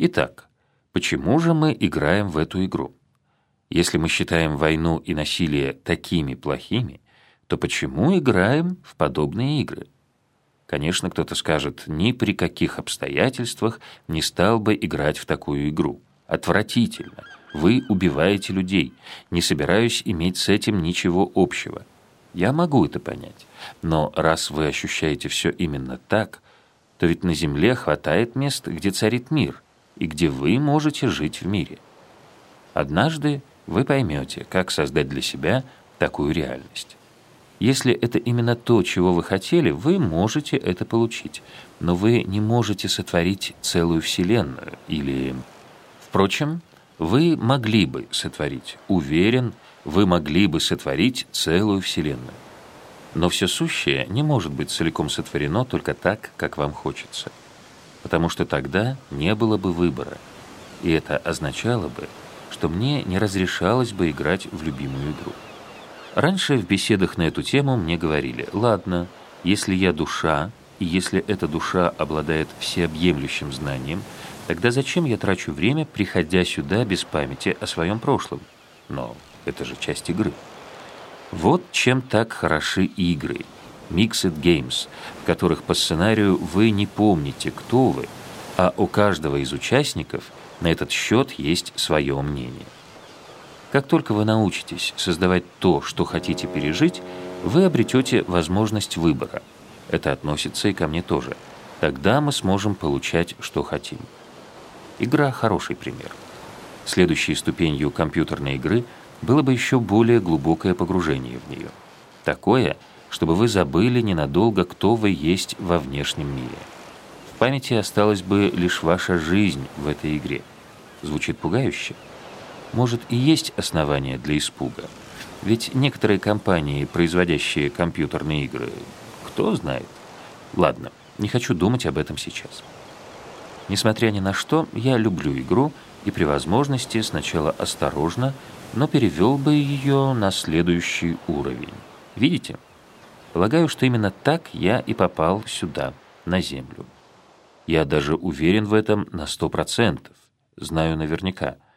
Итак, почему же мы играем в эту игру? Если мы считаем войну и насилие такими плохими, то почему играем в подобные игры? Конечно, кто-то скажет, ни при каких обстоятельствах не стал бы играть в такую игру. Отвратительно. Вы убиваете людей. Не собираюсь иметь с этим ничего общего. Я могу это понять. Но раз вы ощущаете все именно так, то ведь на Земле хватает мест, где царит мир, и где вы можете жить в мире. Однажды вы поймете, как создать для себя такую реальность. Если это именно то, чего вы хотели, вы можете это получить, но вы не можете сотворить целую Вселенную или... Впрочем, вы могли бы сотворить, уверен, вы могли бы сотворить целую Вселенную. Но все сущее не может быть целиком сотворено только так, как вам хочется. Потому что тогда не было бы выбора. И это означало бы, что мне не разрешалось бы играть в любимую игру. Раньше в беседах на эту тему мне говорили, ладно, если я душа, и если эта душа обладает всеобъемлющим знанием, тогда зачем я трачу время, приходя сюда без памяти о своем прошлом? Но это же часть игры. Вот чем так хороши игры, Mixed Games, в которых по сценарию вы не помните, кто вы, а у каждого из участников на этот счет есть свое мнение. Как только вы научитесь создавать то, что хотите пережить, вы обретете возможность выбора. Это относится и ко мне тоже. Тогда мы сможем получать, что хотим. Игра – хороший пример. Следующей ступенью компьютерной игры – было бы еще более глубокое погружение в нее. Такое, чтобы вы забыли ненадолго, кто вы есть во внешнем мире. В памяти осталась бы лишь ваша жизнь в этой игре. Звучит пугающе? Может, и есть основания для испуга. Ведь некоторые компании, производящие компьютерные игры, кто знает? Ладно, не хочу думать об этом сейчас. Несмотря ни на что, я люблю игру и при возможности сначала осторожно, но перевел бы ее на следующий уровень. Видите? Полагаю, что именно так я и попал сюда, на Землю. Я даже уверен в этом на сто процентов, знаю наверняка –